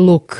look